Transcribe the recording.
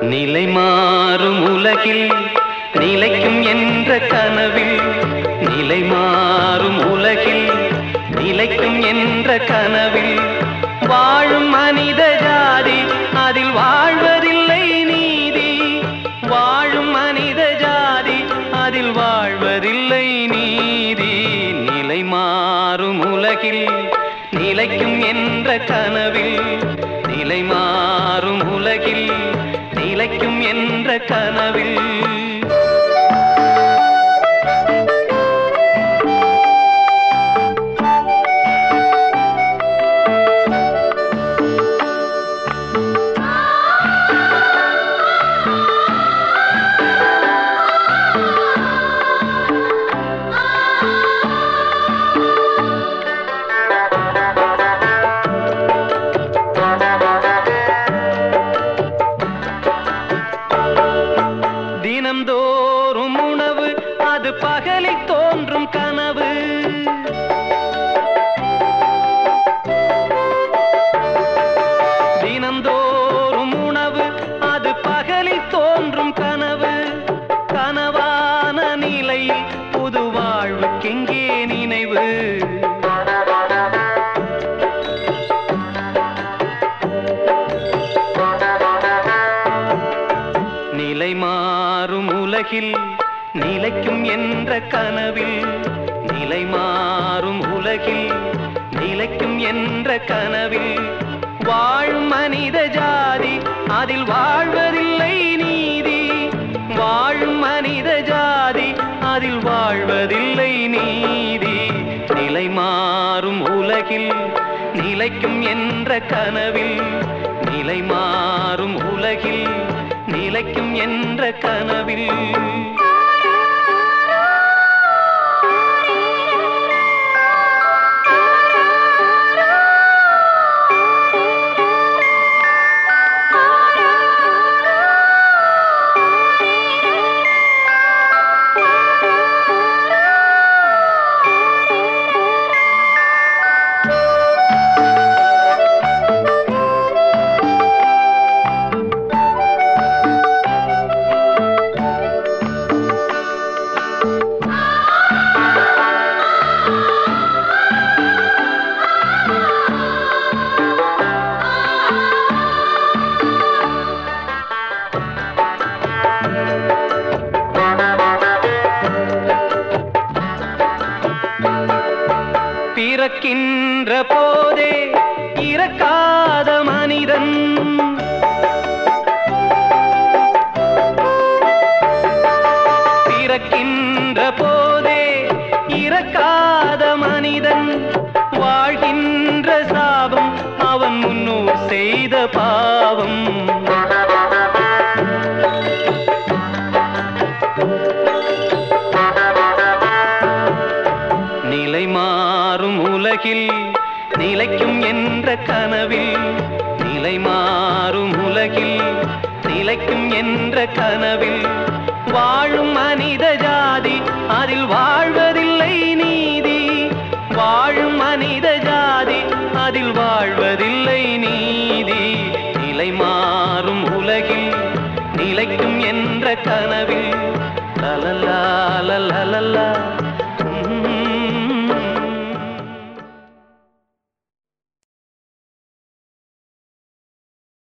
நிலை மாறும் உலகில் நிலைக்கும் என்ற கனவில். நிலை மாறும் உலகில் நிலைக்கும் என்ற கனவில். வாழும் மனித ஜாதி அதில் வாழ்வதில்லை நீதி. வாழும் மனித ஜாதி அதில் வாழ் மாறும் உலகில் நிலைக்கும் என்ற கனவில் நிலை மாறும் உலகில் நிலைக்கும் என்ற கனவில் நிலை மாறும் உலகில் நிலைக்கும் என்ற கனவில். நிலை மாறும் உலகில் நிலைக்கும் என்ற கனவில். வாழும் மனித ஜாதி அதில் வாழ்வதில்லை நீதி. வாழும் மனித ஜாதி அதில் வாழ்வதில்லை நீதி. நிலை மாறும் உலகில் நிலைக்கும் என்ற கனவில். நிலை மாறும் உலகில் நிலைக்கும் என்ற கனவில் பிறக்கின்ற போதே இறக்காத மனிதன். பிறக்கின்ற போதே இறக்காத மனிதன். வாழ்கின்ற சாபம் அவன் முன்னோர் செய்த பாவம். மாறும் உலகில் நிலைக்கும் என்ற கனவில் நிலை மாறும் உலகில் நிலைக்கும் என்ற கனவில் வாழும் மனித ஜாதி அதில் வாழ்வதில்லை நீதி. வாழும் மனித ஜாதி அதில் வாழ்வதில்லை நீதி. நிலை மாறும் உலகில் நிலைக்கும் என்ற கன